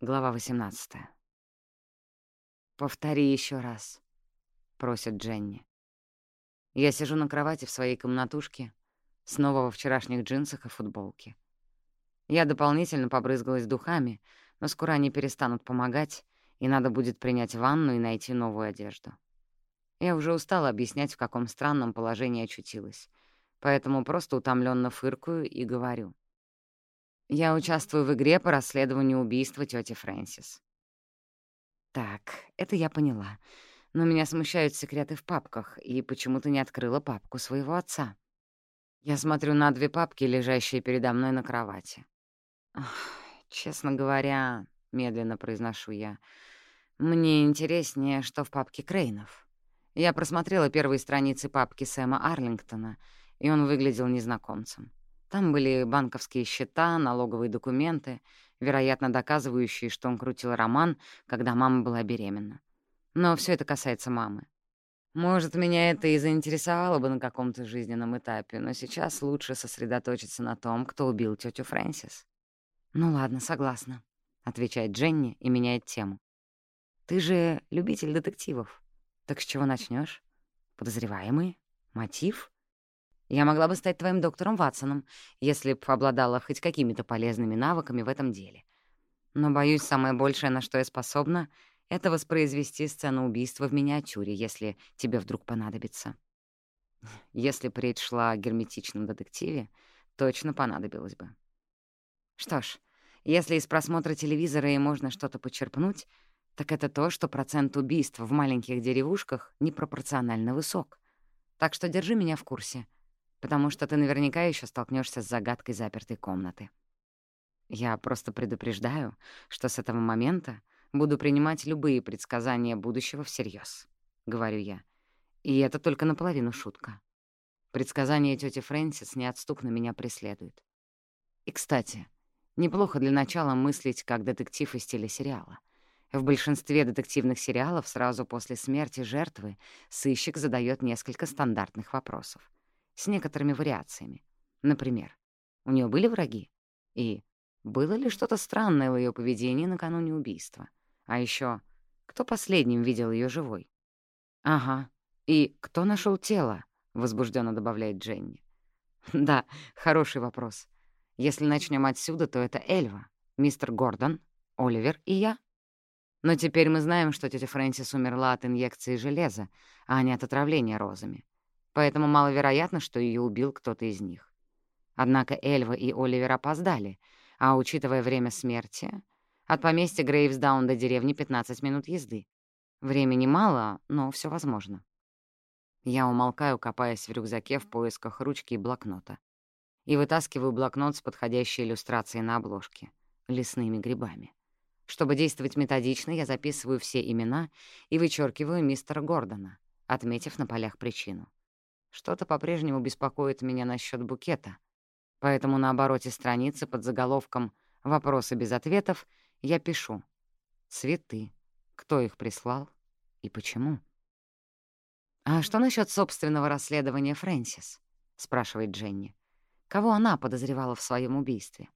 Глава 18. «Повтори еще раз», — просит Дженни. Я сижу на кровати в своей комнатушке, снова во вчерашних джинсах и футболке. Я дополнительно побрызгалась духами, но скоро они перестанут помогать, и надо будет принять ванну и найти новую одежду. Я уже устала объяснять, в каком странном положении очутилась, поэтому просто утомленно фыркаю и говорю. Я участвую в игре по расследованию убийства тети Фрэнсис. Так, это я поняла. Но меня смущают секреты в папках, и почему ты не открыла папку своего отца? Я смотрю на две папки, лежащие передо мной на кровати. Честно говоря, медленно произношу я, мне интереснее, что в папке Крейнов. Я просмотрела первые страницы папки Сэма Арлингтона, и он выглядел незнакомцем. Там были банковские счета, налоговые документы, вероятно, доказывающие, что он крутил роман, когда мама была беременна. Но все это касается мамы. Может, меня это и заинтересовало бы на каком-то жизненном этапе, но сейчас лучше сосредоточиться на том, кто убил тетю Фрэнсис. «Ну ладно, согласна», — отвечает Дженни и меняет тему. «Ты же любитель детективов. Так с чего начнешь? Подозреваемый? Мотив?» Я могла бы стать твоим доктором Ватсоном, если б обладала хоть какими-то полезными навыками в этом деле. Но, боюсь, самое большее, на что я способна, — это воспроизвести сцену убийства в миниатюре, если тебе вдруг понадобится. Если б речь шла о герметичном детективе, точно понадобилось бы. Что ж, если из просмотра телевизора и можно что-то почерпнуть, так это то, что процент убийств в маленьких деревушках непропорционально высок. Так что держи меня в курсе — потому что ты наверняка еще столкнешься с загадкой запертой комнаты. Я просто предупреждаю, что с этого момента буду принимать любые предсказания будущего всерьез, говорю я. И это только наполовину шутка. Предсказания тети Фрэнсис неотступно меня преследуют. И, кстати, неплохо для начала мыслить как детектив из телесериала. В большинстве детективных сериалов сразу после смерти жертвы сыщик задает несколько стандартных вопросов с некоторыми вариациями. Например, у нее были враги? И было ли что-то странное в ее поведении накануне убийства? А еще, кто последним видел ее живой? Ага. И кто нашел тело? возбужденно добавляет Дженни. Да, хороший вопрос. Если начнем отсюда, то это Эльва, мистер Гордон, Оливер и я. Но теперь мы знаем, что тетя Фрэнсис умерла от инъекции железа, а не от отравления розами поэтому маловероятно, что ее убил кто-то из них. Однако Эльва и Оливер опоздали, а, учитывая время смерти, от поместья Грейвсдаун до деревни 15 минут езды. Времени мало, но все возможно. Я умолкаю, копаясь в рюкзаке в поисках ручки и блокнота. И вытаскиваю блокнот с подходящей иллюстрацией на обложке — лесными грибами. Чтобы действовать методично, я записываю все имена и вычеркиваю мистера Гордона, отметив на полях причину. Что-то по-прежнему беспокоит меня насчет букета, поэтому на обороте страницы под заголовком «Вопросы без ответов» я пишу «Цветы. Кто их прислал и почему?» «А что насчет собственного расследования Фрэнсис?» — спрашивает Дженни. «Кого она подозревала в своем убийстве?»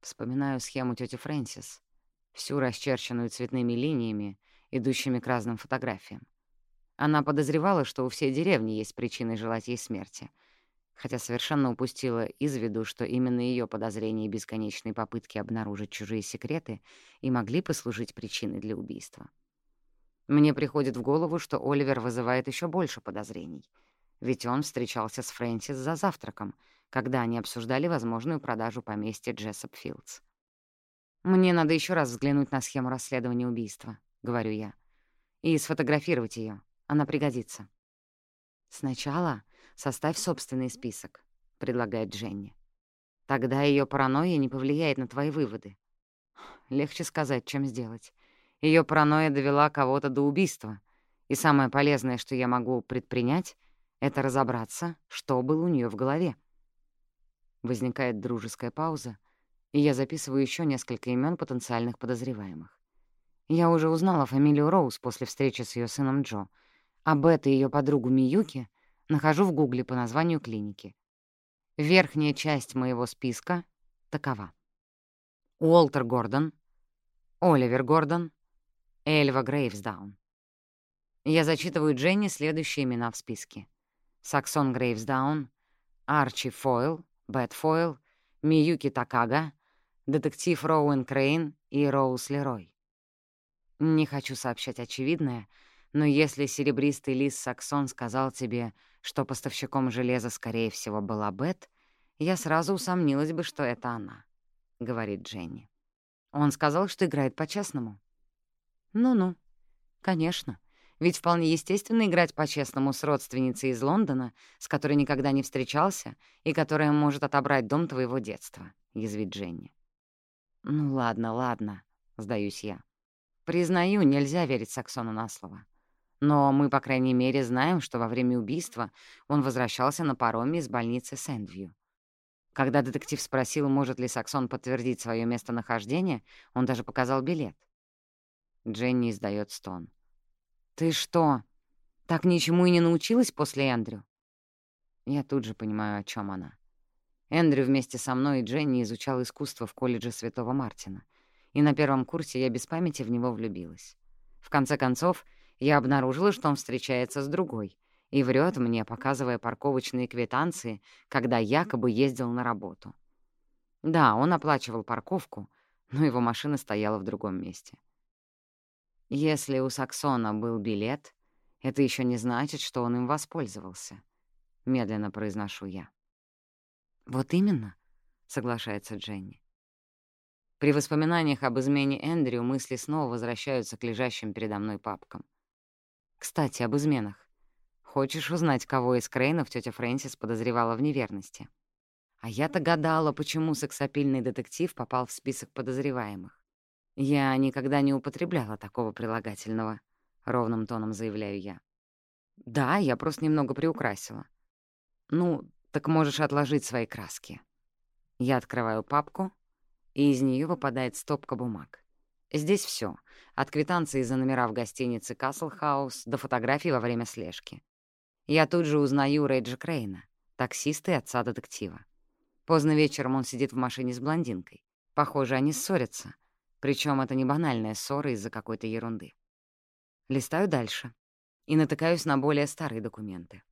Вспоминаю схему тети Фрэнсис, всю расчерченную цветными линиями, идущими к разным фотографиям. Она подозревала, что у всей деревни есть причины желать ей смерти, хотя совершенно упустила из виду, что именно ее подозрения и бесконечные попытки обнаружить чужие секреты и могли послужить причиной для убийства. Мне приходит в голову, что Оливер вызывает еще больше подозрений, ведь он встречался с Фрэнсис за завтраком, когда они обсуждали возможную продажу поместья Джессоп Филдс. «Мне надо еще раз взглянуть на схему расследования убийства», — говорю я, — «и сфотографировать ее. Она пригодится. Сначала составь собственный список, предлагает Дженни. Тогда ее паранойя не повлияет на твои выводы. Легче сказать, чем сделать. Ее паранойя довела кого-то до убийства, и самое полезное, что я могу предпринять, это разобраться, что было у нее в голове. Возникает дружеская пауза, и я записываю еще несколько имен потенциальных подозреваемых. Я уже узнала фамилию Роуз после встречи с ее сыном Джо — Бет и ее подругу Миюки нахожу в гугле по названию клиники. Верхняя часть моего списка такова. Уолтер Гордон, Оливер Гордон, Эльва Грейвсдаун. Я зачитываю Дженни следующие имена в списке. Саксон Грейвсдаун, Арчи Фойл, Бет Фойл, Миюки Такага, детектив Роуэн Крейн и Роуз Лерой. Не хочу сообщать очевидное, но если серебристый лис Саксон сказал тебе, что поставщиком железа, скорее всего, была Бет, я сразу усомнилась бы, что это она, — говорит Дженни. Он сказал, что играет по-честному. Ну-ну, конечно. Ведь вполне естественно играть по-честному с родственницей из Лондона, с которой никогда не встречался и которая может отобрать дом твоего детства, — язвит Дженни. «Ну ладно, ладно», — сдаюсь я. Признаю, нельзя верить Саксону на слово. Но мы, по крайней мере, знаем, что во время убийства он возвращался на пароме из больницы Сэндвью. Когда детектив спросил, может ли Саксон подтвердить свое местонахождение, он даже показал билет. Дженни издает стон. «Ты что, так ничему и не научилась после Эндрю?» Я тут же понимаю, о чем она. Эндрю вместе со мной и Дженни изучал искусство в колледже Святого Мартина, и на первом курсе я без памяти в него влюбилась. В конце концов, я обнаружила, что он встречается с другой, и врет мне, показывая парковочные квитанции, когда якобы ездил на работу. Да, он оплачивал парковку, но его машина стояла в другом месте. Если у Саксона был билет, это еще не значит, что он им воспользовался. Медленно произношу я. «Вот именно», — соглашается Дженни. При воспоминаниях об измене Эндрю мысли снова возвращаются к лежащим передо мной папкам. Кстати, об изменах. Хочешь узнать, кого из Крейнов тетя Фрэнсис подозревала в неверности? А я-то гадала, почему сексапильный детектив попал в список подозреваемых. «Я никогда не употребляла такого прилагательного», — ровным тоном заявляю я. «Да, я просто немного приукрасила». «Ну, так можешь отложить свои краски». Я открываю папку, и из нее выпадает стопка бумаг. Здесь все, от квитанции за номера в гостинице «Касл Хаус» до фотографий во время слежки. Я тут же узнаю Рейджа Крейна, таксиста и отца детектива. Поздно вечером он сидит в машине с блондинкой. Похоже, они ссорятся — причем это не банальная ссора из-за какой-то ерунды. Листаю дальше и натыкаюсь на более старые документы.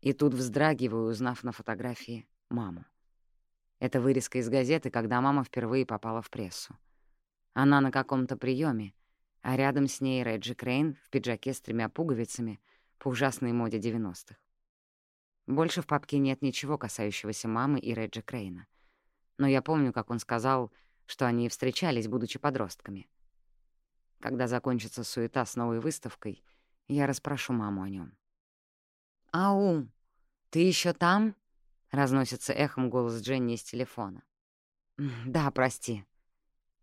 И тут вздрагиваю, узнав на фотографии маму. Это вырезка из газеты, когда мама впервые попала в прессу. Она на каком-то приеме, а рядом с ней Реджи Крейн в пиджаке с тремя пуговицами по ужасной моде 90-х. Больше в папке нет ничего, касающегося мамы и Реджи Крейна. Но я помню, как он сказал что они встречались, будучи подростками. Когда закончится суета с новой выставкой, я расспрошу маму о нем. «Ау, ты еще там?» — разносится эхом голос Дженни из телефона. «Да, прости».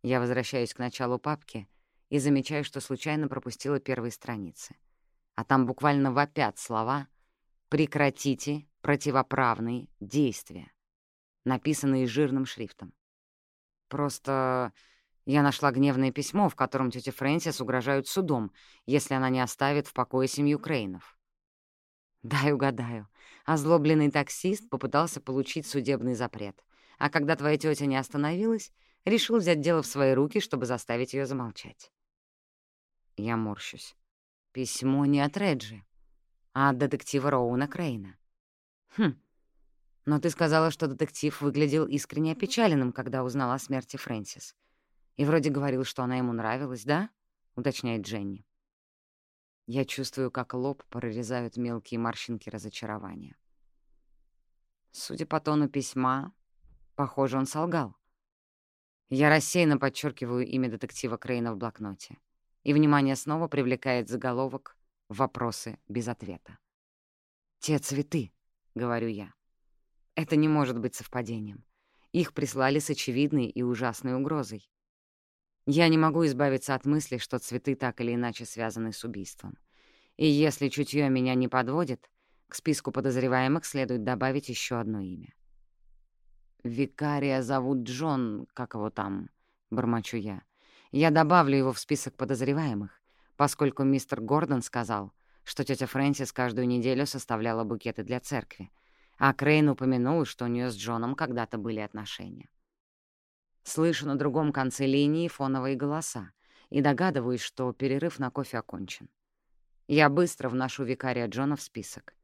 Я возвращаюсь к началу папки и замечаю, что случайно пропустила первые страницы. А там буквально вопят слова «Прекратите противоправные действия», написанные жирным шрифтом. Просто я нашла гневное письмо, в котором тетя Фрэнсис угрожают судом, если она не оставит в покое семью Крейнов. Дай угадаю. Озлобленный таксист попытался получить судебный запрет, а когда твоя тетя не остановилась, решил взять дело в свои руки, чтобы заставить ее замолчать. Я морщусь. Письмо не от Реджи, а от детектива Роуна Крейна. Хм, но ты сказала, что детектив выглядел искренне опечаленным, когда узнал о смерти Фрэнсис. И вроде говорил, что она ему нравилась, да? — уточняет Дженни. Я чувствую, как лоб прорезают мелкие морщинки разочарования. Судя по тону письма, похоже, он солгал. Я рассеянно подчеркиваю имя детектива Крейна в блокноте. И внимание снова привлекает заголовок «Вопросы без ответа». «Те цветы», — говорю я. Это не может быть совпадением. Их прислали с очевидной и ужасной угрозой. Я не могу избавиться от мысли, что цветы так или иначе связаны с убийством. И если чутье меня не подводит, к списку подозреваемых следует добавить еще одно имя. «Викария зовут Джон, как его там?» — бормочу я. «Я добавлю его в список подозреваемых, поскольку мистер Гордон сказал, что тетя Фрэнсис каждую неделю составляла букеты для церкви, а Крейн упомянул, что у нее с Джоном когда-то были отношения. Слышу на другом конце линии фоновые голоса и догадываюсь, что перерыв на кофе окончен. Я быстро вношу викария Джона в список.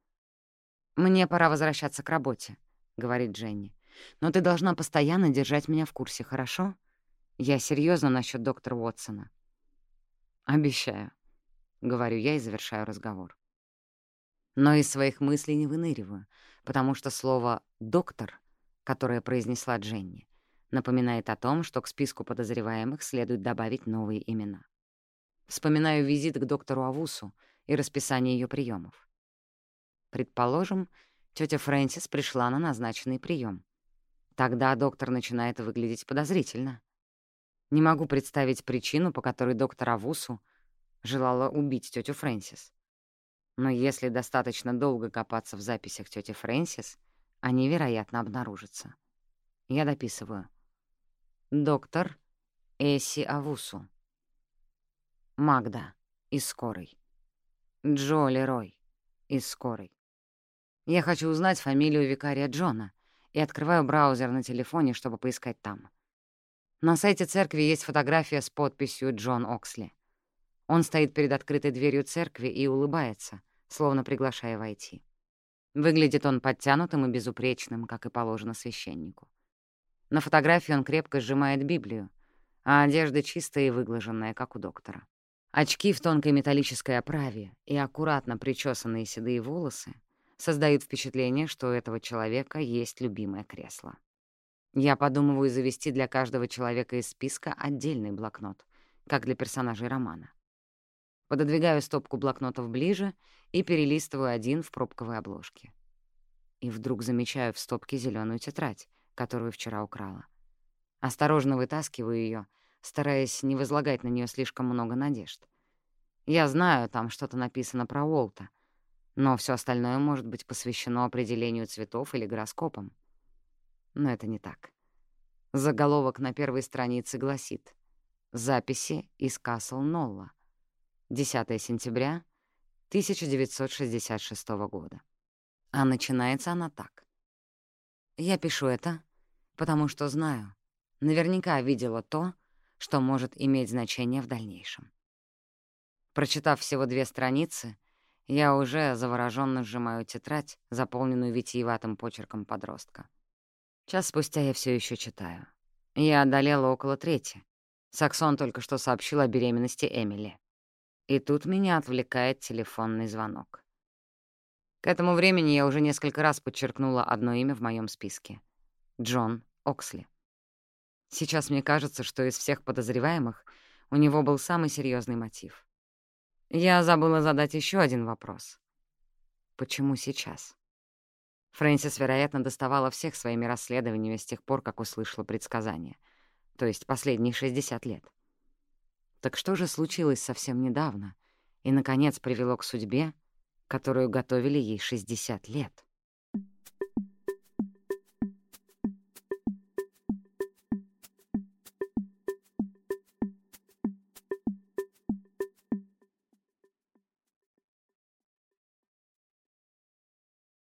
«Мне пора возвращаться к работе», — говорит Дженни. «Но ты должна постоянно держать меня в курсе, хорошо? Я серьезно насчет доктора Уотсона». «Обещаю», — говорю я и завершаю разговор. Но из своих мыслей не выныриваю, потому что слово «доктор», которое произнесла Дженни, напоминает о том, что к списку подозреваемых следует добавить новые имена. Вспоминаю визит к доктору Авусу и расписание ее приемов. Предположим, тетя Фрэнсис пришла на назначенный прием. Тогда доктор начинает выглядеть подозрительно. Не могу представить причину, по которой доктор Авусу желала убить тетю Фрэнсис. Но если достаточно долго копаться в записях тети Фрэнсис, они, вероятно, обнаружатся. Я дописываю. Доктор Эсси Авусу. Магда из скорой. Джо Лерой из скорой. Я хочу узнать фамилию викария Джона и открываю браузер на телефоне, чтобы поискать там. На сайте церкви есть фотография с подписью «Джон Оксли». Он стоит перед открытой дверью церкви и улыбается, словно приглашая войти. Выглядит он подтянутым и безупречным, как и положено священнику. На фотографии он крепко сжимает Библию, а одежда чистая и выглаженная, как у доктора. Очки в тонкой металлической оправе и аккуратно причесанные седые волосы создают впечатление, что у этого человека есть любимое кресло. Я подумываю завести для каждого человека из списка отдельный блокнот, как для персонажей романа. Пододвигаю стопку блокнотов ближе и перелистываю один в пробковой обложке. И вдруг замечаю в стопке зеленую тетрадь, которую вчера украла. Осторожно вытаскиваю ее, стараясь не возлагать на нее слишком много надежд. Я знаю, там что-то написано про Уолта, но все остальное может быть посвящено определению цветов или гороскопам. Но это не так. Заголовок на первой странице гласит «Записи из Касл Нолла. 10 сентября 1966 года». А начинается она так. Я пишу это, потому что знаю, наверняка видела то, что может иметь значение в дальнейшем. Прочитав всего две страницы, я уже завороженно сжимаю тетрадь, заполненную витиеватым почерком подростка. Час спустя я все еще читаю. Я одолела около трети. Саксон только что сообщил о беременности Эмили. И тут меня отвлекает телефонный звонок. К этому времени я уже несколько раз подчеркнула одно имя в моем списке. Джон Оксли. Сейчас мне кажется, что из всех подозреваемых у него был самый серьезный мотив. Я забыла задать еще один вопрос. Почему сейчас? Фрэнсис, вероятно, доставала всех своими расследованиями с тех пор, как услышала предсказание, то есть последние 60 лет. Так что же случилось совсем недавно и, наконец, привело к судьбе, которую готовили ей 60 лет?